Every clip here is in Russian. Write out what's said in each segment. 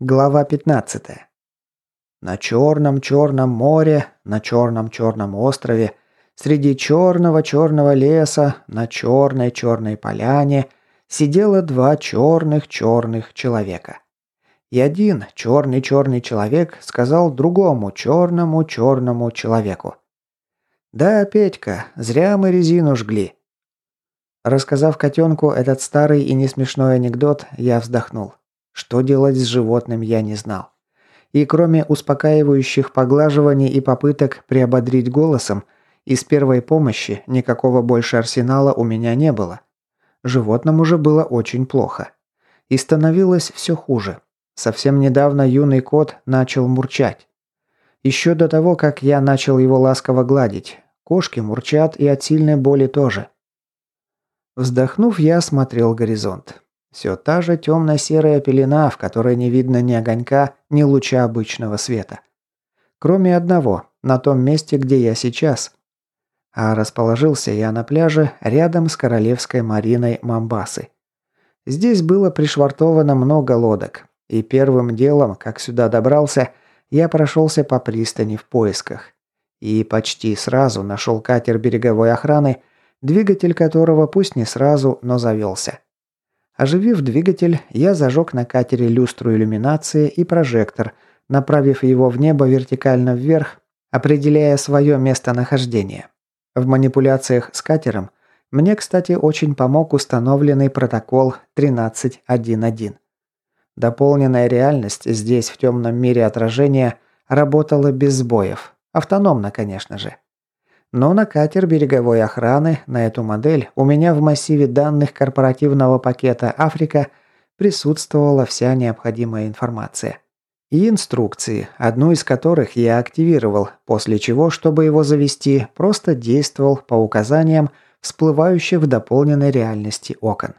Глава 15. На черном-черном море, на черном-черном острове, среди черного-черного леса, на черной-черной поляне сидело два черных-черных человека. И один черный-черный человек сказал другому черному-черному человеку. «Да, Петька, зря мы резину жгли». Рассказав котенку этот старый и не смешной анекдот, я вздохнул. Что делать с животным, я не знал. И кроме успокаивающих поглаживаний и попыток приободрить голосом, из первой помощи никакого больше арсенала у меня не было. Животному же было очень плохо. И становилось все хуже. Совсем недавно юный кот начал мурчать. Еще до того, как я начал его ласково гладить. Кошки мурчат и от сильной боли тоже. Вздохнув, я осмотрел горизонт. Все та же темно-серая пелена, в которой не видно ни огонька, ни луча обычного света. Кроме одного, на том месте, где я сейчас. А расположился я на пляже рядом с королевской мариной Мамбасы. Здесь было пришвартовано много лодок. И первым делом, как сюда добрался, я прошелся по пристани в поисках. И почти сразу нашел катер береговой охраны, двигатель которого пусть не сразу, но завелся. Оживив двигатель, я зажег на катере люстру иллюминации и прожектор, направив его в небо вертикально вверх, определяя свое местонахождение. В манипуляциях с катером мне, кстати, очень помог установленный протокол 13.1.1. Дополненная реальность здесь, в темном мире отражения, работала без сбоев. Автономно, конечно же. Но на катер береговой охраны, на эту модель, у меня в массиве данных корпоративного пакета «Африка» присутствовала вся необходимая информация. И инструкции, одну из которых я активировал, после чего, чтобы его завести, просто действовал по указаниям, всплывающих в дополненной реальности окон.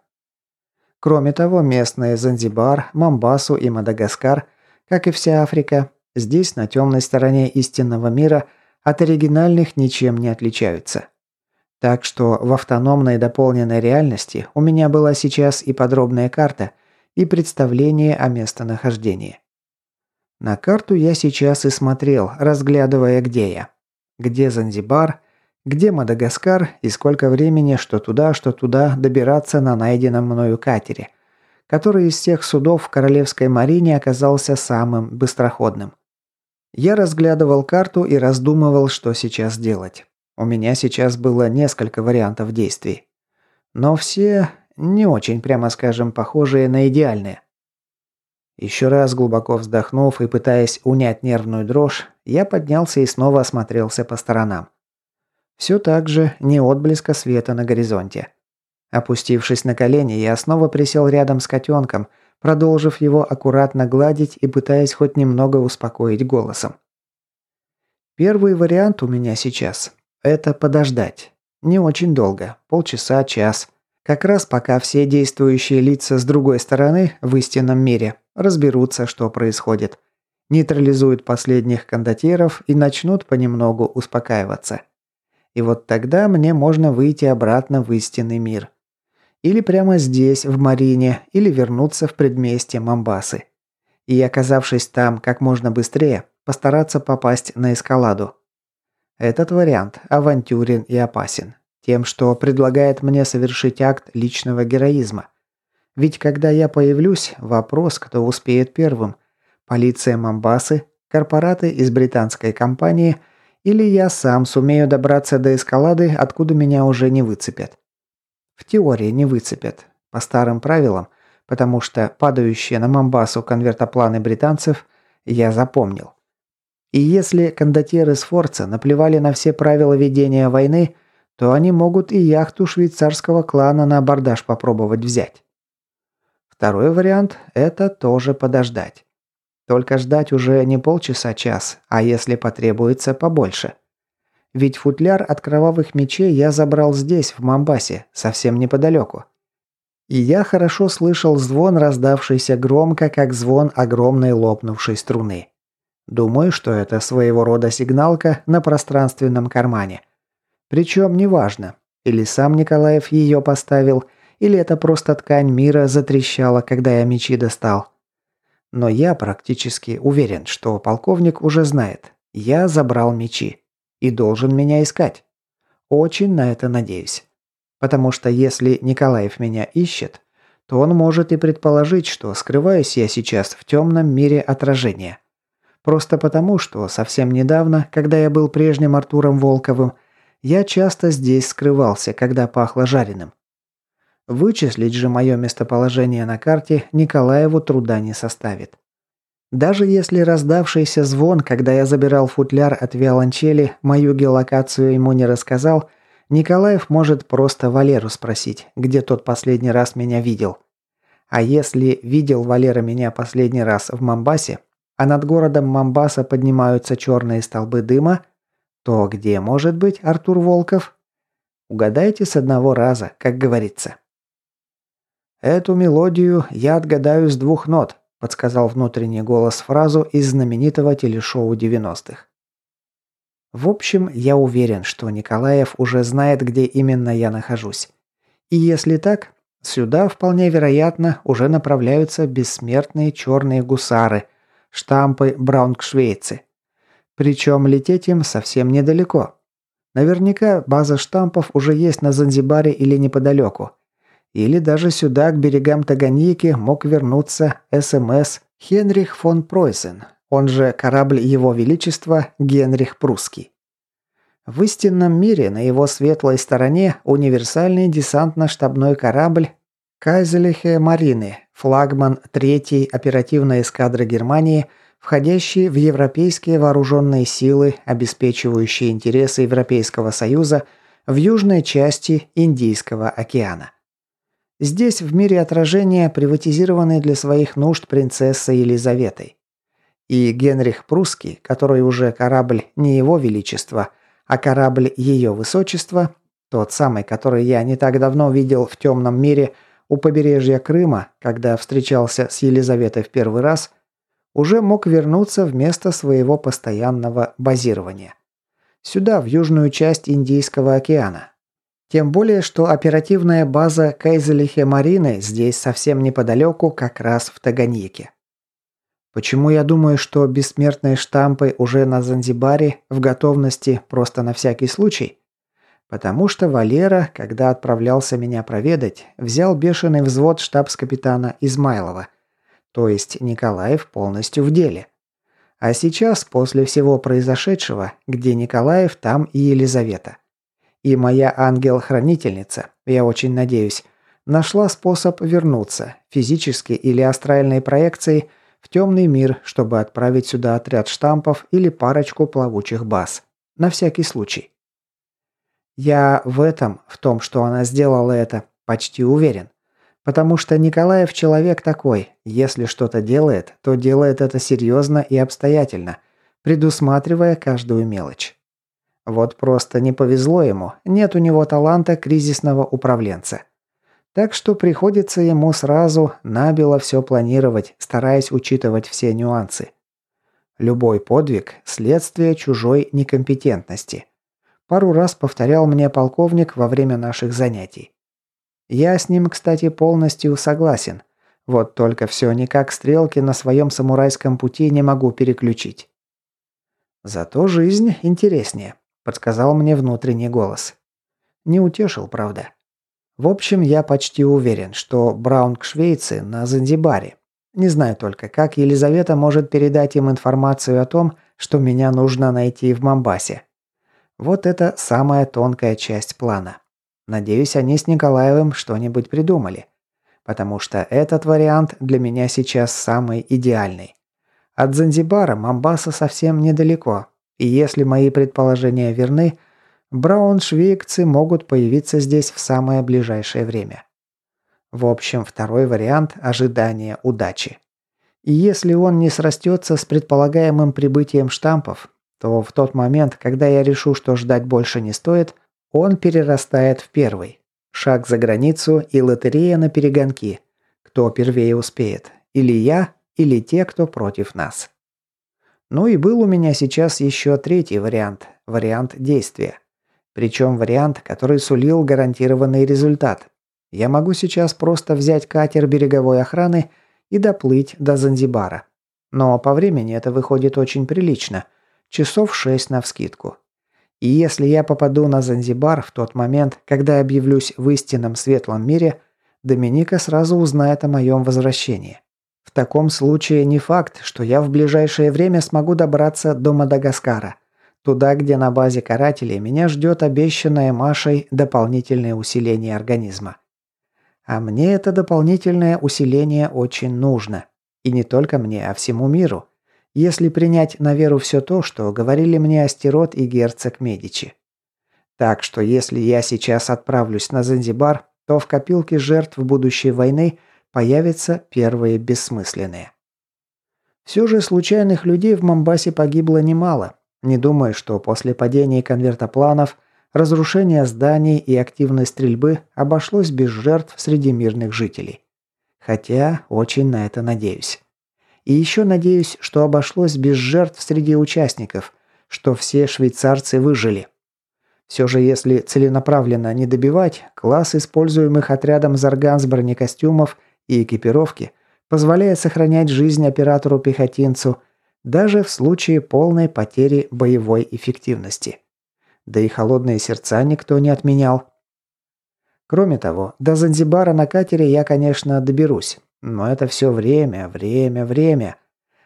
Кроме того, местные Занзибар, Мамбасу и Мадагаскар, как и вся Африка, здесь, на темной стороне истинного мира – от оригинальных ничем не отличаются. Так что в автономной дополненной реальности у меня была сейчас и подробная карта, и представление о местонахождении. На карту я сейчас и смотрел, разглядывая, где я. Где Занзибар, где Мадагаскар и сколько времени что туда, что туда добираться на найденном мною катере, который из всех судов в Королевской Марине оказался самым быстроходным. Я разглядывал карту и раздумывал, что сейчас делать. У меня сейчас было несколько вариантов действий. Но все не очень, прямо скажем, похожие на идеальные. Еще раз глубоко вздохнув и пытаясь унять нервную дрожь, я поднялся и снова осмотрелся по сторонам. Все так же не отблеска света на горизонте. Опустившись на колени, я снова присел рядом с котенком – продолжив его аккуратно гладить и пытаясь хоть немного успокоить голосом. Первый вариант у меня сейчас – это подождать. Не очень долго, полчаса, час. Как раз пока все действующие лица с другой стороны, в истинном мире, разберутся, что происходит. Нейтрализуют последних кондотьеров и начнут понемногу успокаиваться. И вот тогда мне можно выйти обратно в истинный мир – или прямо здесь, в Марине, или вернуться в предместье Мамбасы. И, оказавшись там как можно быстрее, постараться попасть на эскаладу. Этот вариант авантюрен и опасен. Тем, что предлагает мне совершить акт личного героизма. Ведь когда я появлюсь, вопрос, кто успеет первым. Полиция Мамбасы, корпораты из британской компании или я сам сумею добраться до эскалады, откуда меня уже не выцепят. В теории не выцепят. По старым правилам, потому что падающие на Мамбасу конвертопланы британцев я запомнил. И если кондотьеры с Форца наплевали на все правила ведения войны, то они могут и яхту швейцарского клана на абордаж попробовать взять. Второй вариант – это тоже подождать. Только ждать уже не полчаса-час, а если потребуется побольше – ведь футляр от кровавых мечей я забрал здесь, в Мамбасе, совсем неподалеку. И я хорошо слышал звон, раздавшийся громко, как звон огромной лопнувшей струны. Думаю, что это своего рода сигналка на пространственном кармане. Причем неважно, или сам Николаев ее поставил, или это просто ткань мира затрещала, когда я мечи достал. Но я практически уверен, что полковник уже знает. Я забрал мечи. И должен меня искать. Очень на это надеюсь. Потому что если Николаев меня ищет, то он может и предположить, что скрываюсь я сейчас в темном мире отражения. Просто потому, что совсем недавно, когда я был прежним Артуром Волковым, я часто здесь скрывался, когда пахло жареным. Вычислить же мое местоположение на карте Николаеву труда не составит. Даже если раздавшийся звон, когда я забирал футляр от виолончели, мою геолокацию ему не рассказал, Николаев может просто Валеру спросить, где тот последний раз меня видел. А если видел Валера меня последний раз в Мамбасе, а над городом Мамбаса поднимаются черные столбы дыма, то где может быть Артур Волков? Угадайте с одного раза, как говорится. «Эту мелодию я отгадаю с двух нот», – подсказал внутренний голос фразу из знаменитого телешоу 90-х. В общем, я уверен, что Николаев уже знает, где именно я нахожусь. И если так, сюда вполне вероятно уже направляются бессмертные черные гусары, штампы Браунгшвейцы. Причем лететь им совсем недалеко. Наверняка база штампов уже есть на Занзибаре или неподалеку. Или даже сюда, к берегам Таганьики, мог вернуться СМС Хенрих фон Пройсен, он же корабль Его Величества Генрих Прусский. В истинном мире на его светлой стороне универсальный десантно-штабной корабль Кайзелихе Марины, флагман третьей оперативной эскадры Германии, входящий в европейские вооруженные силы, обеспечивающие интересы Европейского Союза в южной части Индийского океана. Здесь в мире отражения приватизированы для своих нужд принцессой Елизаветой. И Генрих Прусский, который уже корабль не его величества, а корабль ее высочества, тот самый, который я не так давно видел в темном мире у побережья Крыма, когда встречался с Елизаветой в первый раз, уже мог вернуться в место своего постоянного базирования. Сюда, в южную часть Индийского океана, тем более, что оперативная база Кейзелихе Марины здесь совсем неподалеку, как раз в Таганьике. Почему я думаю, что бессмертные штампы уже на Занзибаре в готовности просто на всякий случай? Потому что Валера, когда отправлялся меня проведать, взял бешеный взвод штабс-капитана Измайлова. То есть Николаев полностью в деле. А сейчас, после всего произошедшего, где Николаев, там и Елизавета. И моя ангел-хранительница, я очень надеюсь, нашла способ вернуться, физически или астральной проекцией, в темный мир, чтобы отправить сюда отряд штампов или парочку плавучих баз. На всякий случай. Я в этом, в том, что она сделала это, почти уверен. Потому что Николаев человек такой, если что-то делает, то делает это серьезно и обстоятельно, предусматривая каждую мелочь. Вот просто не повезло ему, нет у него таланта кризисного управленца. Так что приходится ему сразу набело все планировать, стараясь учитывать все нюансы. Любой подвиг – следствие чужой некомпетентности. Пару раз повторял мне полковник во время наших занятий. Я с ним, кстати, полностью согласен. Вот только все никак стрелки на своем самурайском пути не могу переключить. Зато жизнь интереснее подсказал мне внутренний голос. Не утешил, правда. В общем, я почти уверен, что Браунг швейцы на Занзибаре. Не знаю только, как Елизавета может передать им информацию о том, что меня нужно найти в Мамбасе. Вот это самая тонкая часть плана. Надеюсь, они с Николаевым что-нибудь придумали. Потому что этот вариант для меня сейчас самый идеальный. От Занзибара Мамбаса совсем недалеко, и если мои предположения верны, брауншвейгцы могут появиться здесь в самое ближайшее время. В общем, второй вариант – ожидания удачи. И если он не срастется с предполагаемым прибытием штампов, то в тот момент, когда я решу, что ждать больше не стоит, он перерастает в первый. Шаг за границу и лотерея на перегонки. Кто первее успеет. Или я, или те, кто против нас. Ну и был у меня сейчас еще третий вариант – вариант действия. Причем вариант, который сулил гарантированный результат. Я могу сейчас просто взять катер береговой охраны и доплыть до Занзибара. Но по времени это выходит очень прилично. Часов шесть навскидку. И если я попаду на Занзибар в тот момент, когда объявлюсь в истинном светлом мире, Доминика сразу узнает о моем возвращении. В таком случае не факт, что я в ближайшее время смогу добраться до Мадагаскара. Туда, где на базе карателей меня ждет обещанное Машей дополнительное усиление организма. А мне это дополнительное усиление очень нужно. И не только мне, а всему миру. Если принять на веру все то, что говорили мне Астерот и герцог Медичи. Так что если я сейчас отправлюсь на Занзибар, то в копилке жертв будущей войны появятся первые бессмысленные. Все же случайных людей в Мамбасе погибло немало. Не думаю, что после падения конвертопланов, разрушения зданий и активной стрельбы обошлось без жертв среди мирных жителей. Хотя очень на это надеюсь. И еще надеюсь, что обошлось без жертв среди участников, что все швейцарцы выжили. Все же, если целенаправленно не добивать, класс используемых отрядом Зарган с бронекостюмов и экипировки позволяет сохранять жизнь оператору-пехотинцу даже в случае полной потери боевой эффективности. Да и холодные сердца никто не отменял. Кроме того, до Занзибара на катере я, конечно, доберусь. Но это все время, время, время.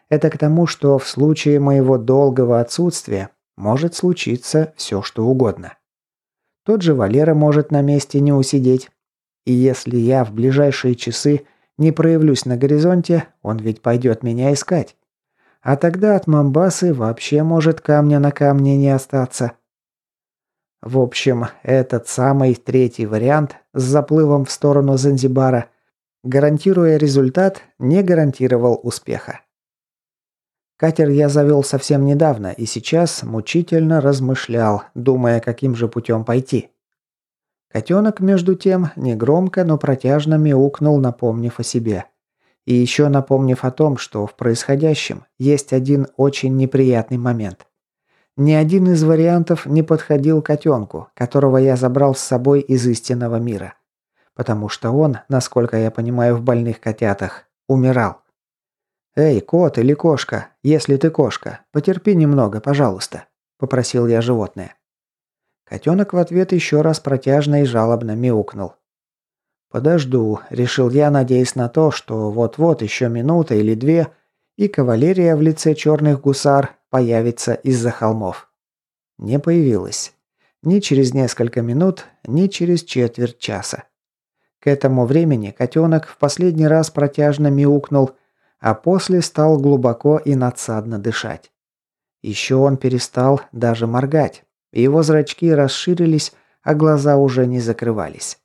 Это к тому, что в случае моего долгого отсутствия может случиться все, что угодно. Тот же Валера может на месте не усидеть. И если я в ближайшие часы не проявлюсь на горизонте, он ведь пойдет меня искать. А тогда от Мамбасы вообще может камня на камне не остаться. В общем, этот самый третий вариант с заплывом в сторону Занзибара, гарантируя результат, не гарантировал успеха. Катер я завел совсем недавно и сейчас мучительно размышлял, думая, каким же путем пойти. Котенок, между тем, негромко, но протяжно мяукнул, напомнив о себе. И еще напомнив о том, что в происходящем есть один очень неприятный момент. Ни один из вариантов не подходил котенку, которого я забрал с собой из истинного мира. Потому что он, насколько я понимаю в больных котятах, умирал. «Эй, кот или кошка, если ты кошка, потерпи немного, пожалуйста», – попросил я животное. Котенок в ответ еще раз протяжно и жалобно мяукнул. «Подожду», – решил я, надеясь на то, что вот-вот еще минута или две, и кавалерия в лице черных гусар появится из-за холмов. Не появилась. Ни через несколько минут, ни через четверть часа. К этому времени котенок в последний раз протяжно мяукнул – а после стал глубоко и надсадно дышать. Еще он перестал даже моргать, его зрачки расширились, а глаза уже не закрывались.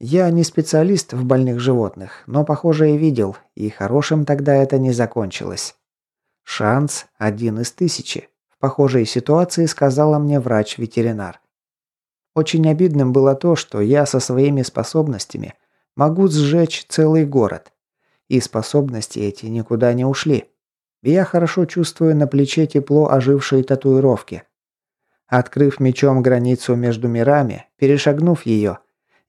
Я не специалист в больных животных, но, похоже, и видел, и хорошим тогда это не закончилось. Шанс один из тысячи. В похожей ситуации сказала мне врач-ветеринар. Очень обидным было то, что я со своими способностями могу сжечь целый город. И способности эти никуда не ушли. Я хорошо чувствую на плече тепло ожившей татуировки. Открыв мечом границу между мирами, перешагнув ее,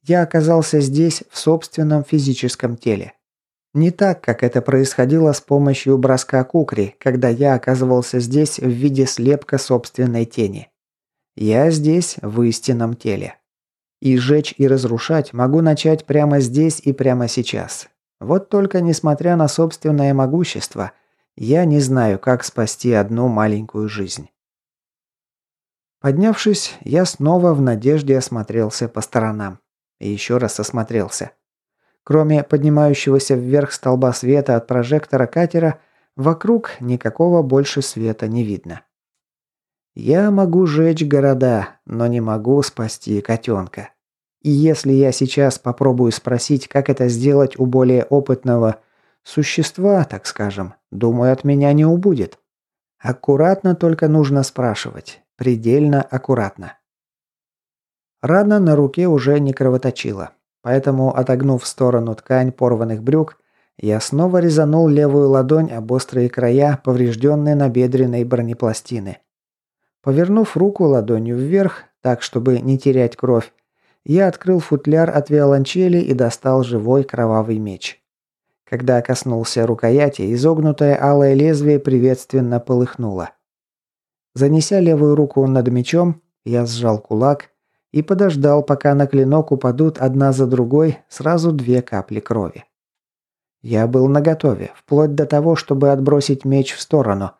я оказался здесь в собственном физическом теле. Не так, как это происходило с помощью броска кукри, когда я оказывался здесь в виде слепка собственной тени. Я здесь в истинном теле. И жечь и разрушать могу начать прямо здесь и прямо сейчас. Вот только несмотря на собственное могущество, я не знаю, как спасти одну маленькую жизнь. Поднявшись, я снова в надежде осмотрелся по сторонам. И еще раз осмотрелся. Кроме поднимающегося вверх столба света от прожектора катера, вокруг никакого больше света не видно. Я могу жечь города, но не могу спасти котенка. И если я сейчас попробую спросить, как это сделать у более опытного существа, так скажем, думаю, от меня не убудет. Аккуратно только нужно спрашивать. Предельно аккуратно. Рана на руке уже не кровоточила. Поэтому, отогнув в сторону ткань порванных брюк, я снова резанул левую ладонь об острые края поврежденной набедренной бронепластины. Повернув руку ладонью вверх, так чтобы не терять кровь, я открыл футляр от виолончели и достал живой кровавый меч. Когда коснулся рукояти, изогнутое алое лезвие приветственно полыхнуло. Занеся левую руку над мечом, я сжал кулак и подождал, пока на клинок упадут одна за другой сразу две капли крови. Я был наготове, вплоть до того, чтобы отбросить меч в сторону.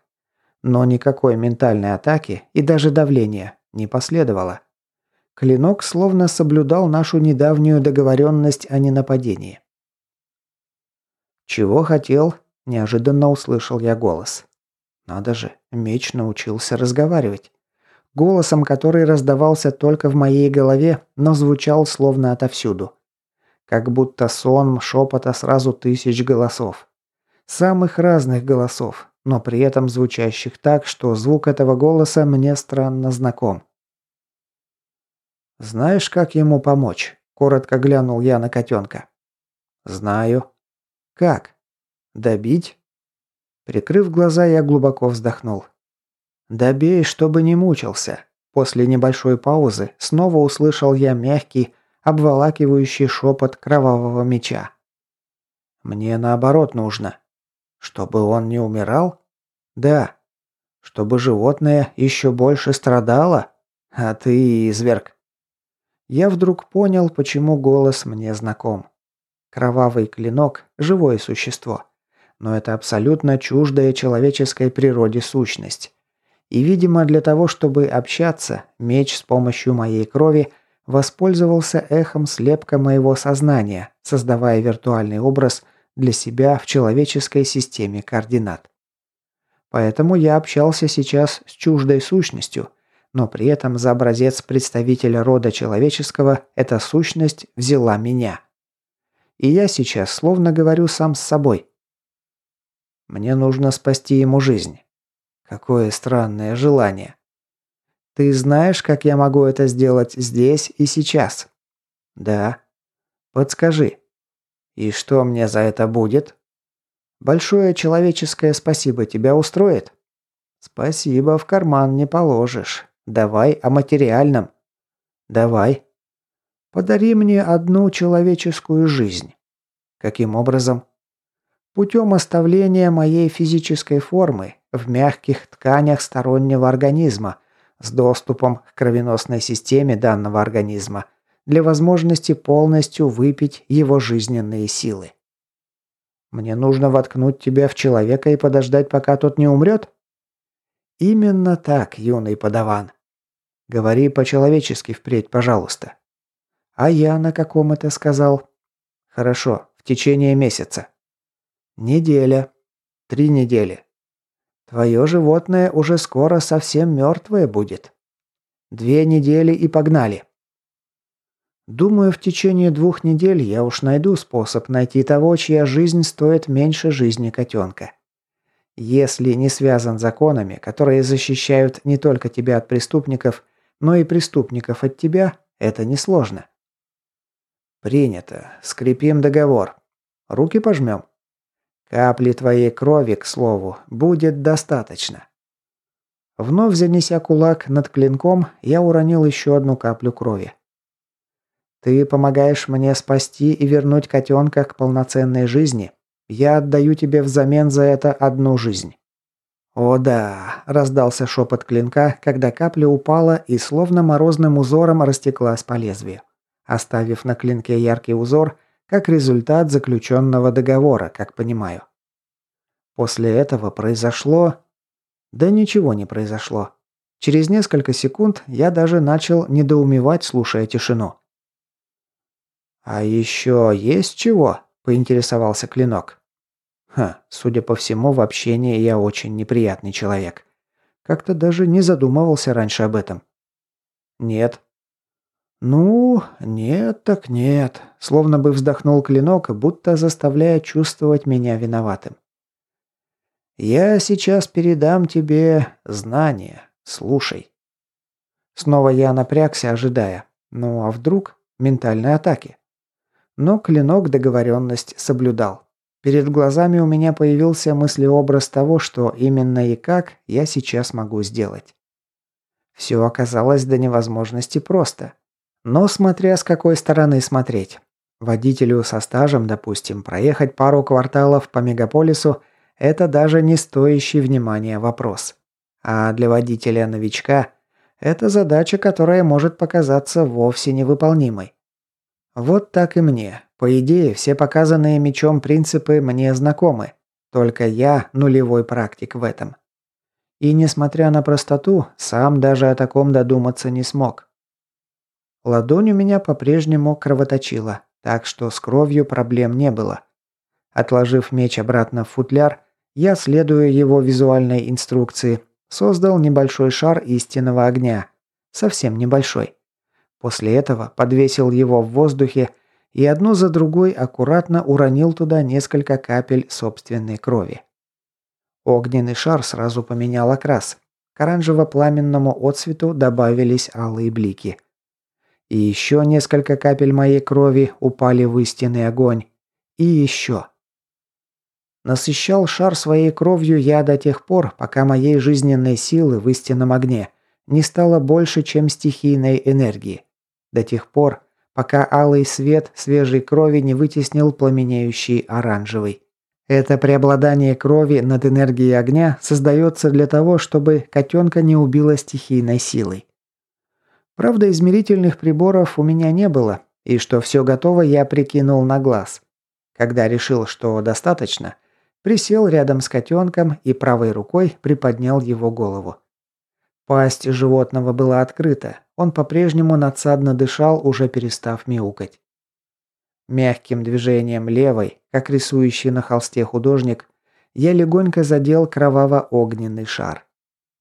Но никакой ментальной атаки и даже давления не последовало. Клинок словно соблюдал нашу недавнюю договоренность о ненападении. «Чего хотел?» – неожиданно услышал я голос. Надо же, меч научился разговаривать. Голосом, который раздавался только в моей голове, но звучал словно отовсюду. Как будто сон шепота сразу тысяч голосов. Самых разных голосов, но при этом звучащих так, что звук этого голоса мне странно знаком. «Знаешь, как ему помочь?» – коротко глянул я на котенка. «Знаю», «Как? Добить?» Прикрыв глаза, я глубоко вздохнул. «Добей, чтобы не мучился». После небольшой паузы снова услышал я мягкий, обволакивающий шепот кровавого меча. «Мне наоборот нужно. Чтобы он не умирал? Да. Чтобы животное еще больше страдало? А ты, изверг». Я вдруг понял, почему голос мне знаком. Кровавый клинок – живое существо. Но это абсолютно чуждая человеческой природе сущность. И, видимо, для того, чтобы общаться, меч с помощью моей крови воспользовался эхом слепка моего сознания, создавая виртуальный образ для себя в человеческой системе координат. Поэтому я общался сейчас с чуждой сущностью, но при этом за образец представителя рода человеческого эта сущность взяла меня. И я сейчас словно говорю сам с собой. Мне нужно спасти ему жизнь. Какое странное желание. Ты знаешь, как я могу это сделать здесь и сейчас? Да. Подскажи. И что мне за это будет? Большое человеческое спасибо тебя устроит? Спасибо в карман не положишь. Давай о материальном. Давай. Подари мне одну человеческую жизнь. Каким образом? Путем оставления моей физической формы в мягких тканях стороннего организма с доступом к кровеносной системе данного организма для возможности полностью выпить его жизненные силы. Мне нужно воткнуть тебя в человека и подождать, пока тот не умрет? Именно так, юный подаван. Говори по-человечески впредь, пожалуйста. А я на каком это сказал? Хорошо, в течение месяца. Неделя. Три недели. Твое животное уже скоро совсем мертвое будет. Две недели и погнали. Думаю, в течение двух недель я уж найду способ найти того, чья жизнь стоит меньше жизни котенка. Если не связан законами, которые защищают не только тебя от преступников, но и преступников от тебя, это несложно. «Принято. Скрепим договор. Руки пожмем. Капли твоей крови, к слову, будет достаточно». Вновь занеся кулак над клинком, я уронил еще одну каплю крови. «Ты помогаешь мне спасти и вернуть котенка к полноценной жизни. Я отдаю тебе взамен за это одну жизнь». «О да!» – раздался шепот клинка, когда капля упала и словно морозным узором растеклась по лезвию оставив на клинке яркий узор, как результат заключенного договора, как понимаю. После этого произошло... Да ничего не произошло. Через несколько секунд я даже начал недоумевать, слушая тишину. «А еще есть чего?» – поинтересовался Клинок. «Ха, судя по всему, в общении я очень неприятный человек. Как-то даже не задумывался раньше об этом». «Нет», «Ну, нет так нет», словно бы вздохнул клинок, будто заставляя чувствовать меня виноватым. «Я сейчас передам тебе знания. Слушай». Снова я напрягся, ожидая. Ну а вдруг ментальной атаки? Но клинок договоренность соблюдал. Перед глазами у меня появился мыслеобраз того, что именно и как я сейчас могу сделать. Все оказалось до невозможности просто. Но смотря с какой стороны смотреть. Водителю со стажем, допустим, проехать пару кварталов по мегаполису – это даже не стоящий внимания вопрос. А для водителя-новичка – это задача, которая может показаться вовсе невыполнимой. Вот так и мне. По идее, все показанные мечом принципы мне знакомы. Только я нулевой практик в этом. И несмотря на простоту, сам даже о таком додуматься не смог. Ладонь у меня по-прежнему кровоточила, так что с кровью проблем не было. Отложив меч обратно в футляр, я, следуя его визуальной инструкции, создал небольшой шар истинного огня. Совсем небольшой. После этого подвесил его в воздухе и одну за другой аккуратно уронил туда несколько капель собственной крови. Огненный шар сразу поменял окрас. К оранжево-пламенному отцвету добавились алые блики. И еще несколько капель моей крови упали в истинный огонь. И еще. Насыщал шар своей кровью я до тех пор, пока моей жизненной силы в истинном огне не стало больше, чем стихийной энергии. До тех пор, пока алый свет свежей крови не вытеснил пламенеющий оранжевый. Это преобладание крови над энергией огня создается для того, чтобы котенка не убило стихийной силой. Правда, измерительных приборов у меня не было, и что все готово, я прикинул на глаз. Когда решил, что достаточно, присел рядом с котенком и правой рукой приподнял его голову. Пасть животного была открыта, он по-прежнему надсадно дышал, уже перестав мяукать. Мягким движением левой, как рисующий на холсте художник, я легонько задел кроваво-огненный шар.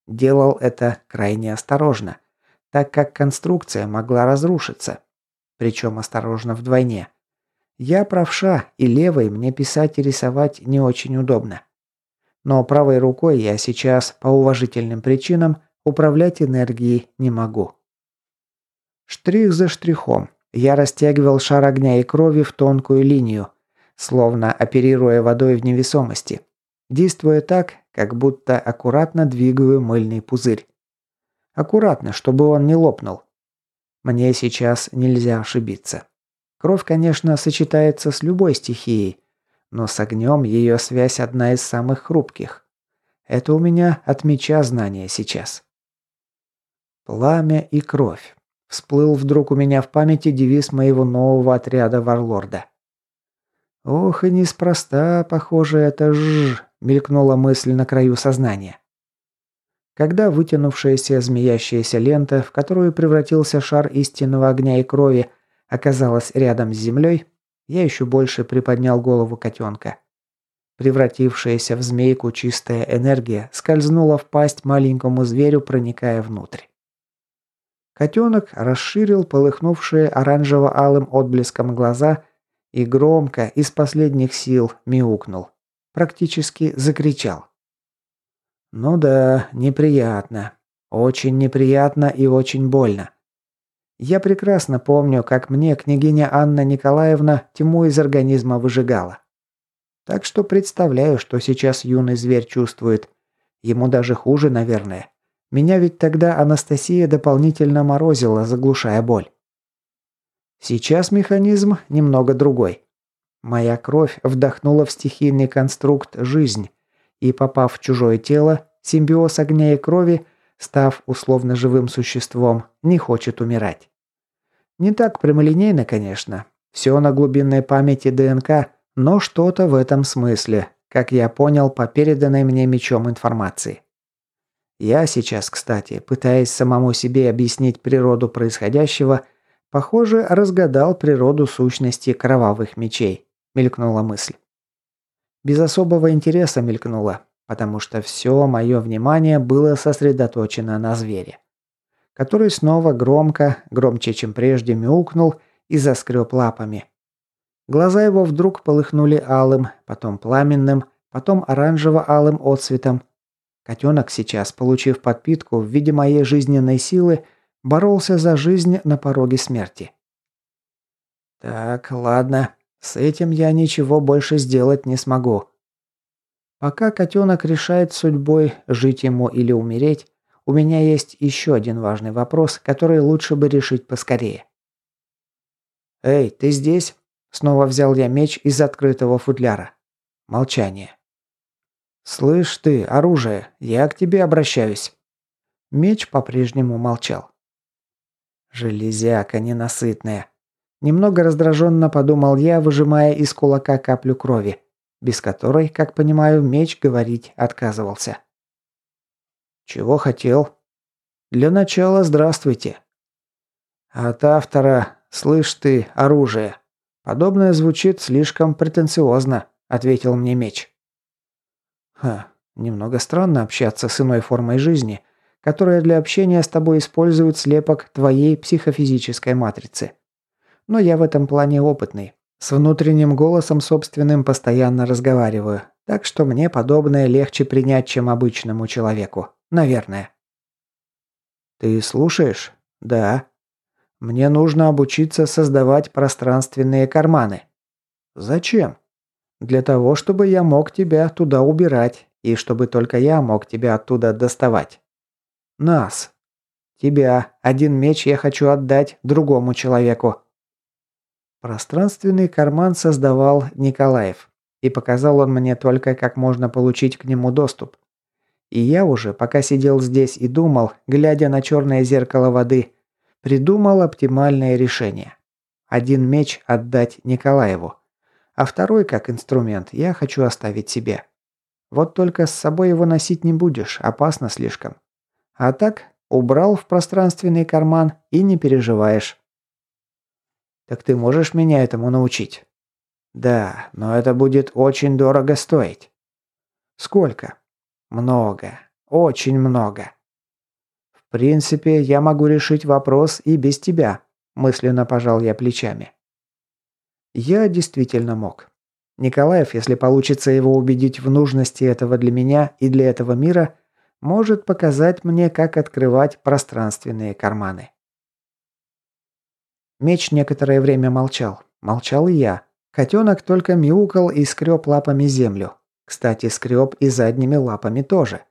Делал это крайне осторожно, так как конструкция могла разрушиться. Причем осторожно вдвойне. Я правша, и левой мне писать и рисовать не очень удобно. Но правой рукой я сейчас, по уважительным причинам, управлять энергией не могу. Штрих за штрихом. Я растягивал шар огня и крови в тонкую линию, словно оперируя водой в невесомости. Действуя так, как будто аккуратно двигаю мыльный пузырь. Аккуратно, чтобы он не лопнул. Мне сейчас нельзя ошибиться. Кровь, конечно, сочетается с любой стихией, но с огнем ее связь одна из самых хрупких. Это у меня от меча знания сейчас. Пламя и кровь. Всплыл вдруг у меня в памяти девиз моего нового отряда Варлорда. «Ох, и неспроста, похоже, это ж...» — мелькнула мысль на краю сознания. Когда вытянувшаяся змеящаяся лента, в которую превратился шар истинного огня и крови, оказалась рядом с землей, я еще больше приподнял голову котенка. Превратившаяся в змейку чистая энергия скользнула в пасть маленькому зверю, проникая внутрь. Котенок расширил полыхнувшие оранжево-алым отблеском глаза и громко, из последних сил, мяукнул. Практически закричал. «Ну да, неприятно. Очень неприятно и очень больно. Я прекрасно помню, как мне княгиня Анна Николаевна тьму из организма выжигала. Так что представляю, что сейчас юный зверь чувствует. Ему даже хуже, наверное. Меня ведь тогда Анастасия дополнительно морозила, заглушая боль. Сейчас механизм немного другой. Моя кровь вдохнула в стихийный конструкт жизнь, и, попав в чужое тело, симбиоз огня и крови, став условно живым существом, не хочет умирать. Не так прямолинейно, конечно. Все на глубинной памяти ДНК, но что-то в этом смысле, как я понял по переданной мне мечом информации. Я сейчас, кстати, пытаясь самому себе объяснить природу происходящего, похоже, разгадал природу сущности кровавых мечей, мелькнула мысль. Без особого интереса мелькнула, потому что все мое внимание было сосредоточено на звере, который снова громко, громче, чем прежде, мяукнул и заскреб лапами. Глаза его вдруг полыхнули алым, потом пламенным, потом оранжево-алым отцветом, Котенок сейчас, получив подпитку в виде моей жизненной силы, боролся за жизнь на пороге смерти. Так, ладно, с этим я ничего больше сделать не смогу. Пока котенок решает судьбой, жить ему или умереть, у меня есть еще один важный вопрос, который лучше бы решить поскорее. «Эй, ты здесь?» Снова взял я меч из открытого футляра. Молчание. «Слышь ты, оружие, я к тебе обращаюсь». Меч по-прежнему молчал. «Железяка ненасытная». Немного раздраженно подумал я, выжимая из кулака каплю крови, без которой, как понимаю, меч говорить отказывался. «Чего хотел?» «Для начала здравствуйте». «От автора, слышь ты, оружие. Подобное звучит слишком претенциозно», — ответил мне меч. «Ха, немного странно общаться с иной формой жизни, которая для общения с тобой использует слепок твоей психофизической матрицы. Но я в этом плане опытный. С внутренним голосом собственным постоянно разговариваю, так что мне подобное легче принять, чем обычному человеку. Наверное. Ты слушаешь? Да. Мне нужно обучиться создавать пространственные карманы. Зачем? Для того, чтобы я мог тебя туда убирать, и чтобы только я мог тебя оттуда доставать. Нас. Тебя. Один меч я хочу отдать другому человеку. Пространственный карман создавал Николаев, и показал он мне только, как можно получить к нему доступ. И я уже, пока сидел здесь и думал, глядя на черное зеркало воды, придумал оптимальное решение. Один меч отдать Николаеву, а второй, как инструмент, я хочу оставить себе. Вот только с собой его носить не будешь, опасно слишком. А так, убрал в пространственный карман и не переживаешь. Так ты можешь меня этому научить? Да, но это будет очень дорого стоить. Сколько? Много. Очень много. В принципе, я могу решить вопрос и без тебя, мысленно пожал я плечами. Я действительно мог. Николаев, если получится его убедить в нужности этого для меня и для этого мира, может показать мне, как открывать пространственные карманы. Меч некоторое время молчал. Молчал и я. Котенок только мяукал и скреб лапами землю. Кстати, скреб и задними лапами тоже.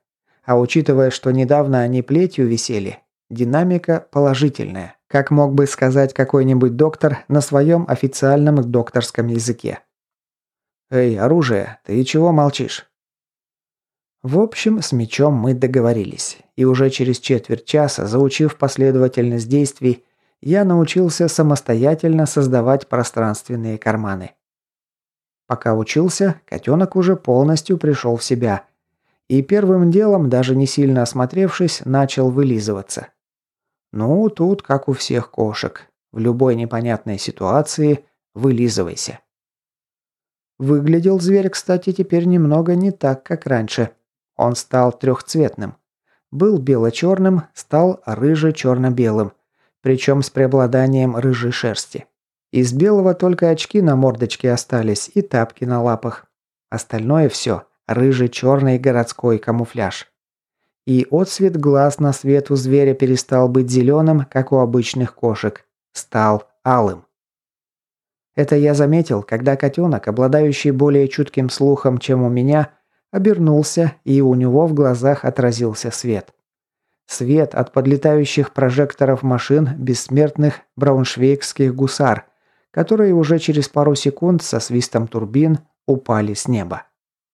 А учитывая, что недавно они плетью висели, динамика положительная, как мог бы сказать какой-нибудь доктор на своем официальном докторском языке. «Эй, оружие, ты чего молчишь?» В общем, с мечом мы договорились, и уже через четверть часа, заучив последовательность действий, я научился самостоятельно создавать пространственные карманы. Пока учился, котенок уже полностью пришел в себя. И первым делом, даже не сильно осмотревшись, начал вылизываться. Ну, тут как у всех кошек. В любой непонятной ситуации вылизывайся. Выглядел зверь, кстати, теперь немного не так, как раньше. Он стал трехцветным. Был бело-черным, стал рыже-черно-белым причем с преобладанием рыжей шерсти. Из белого только очки на мордочке остались и тапки на лапах. Остальное все – рыжий черный городской камуфляж. И отцвет глаз на свет у зверя перестал быть зеленым, как у обычных кошек. Стал алым. Это я заметил, когда котенок, обладающий более чутким слухом, чем у меня, обернулся, и у него в глазах отразился свет. Свет от подлетающих прожекторов машин бессмертных брауншвейгских гусар, которые уже через пару секунд со свистом турбин упали с неба.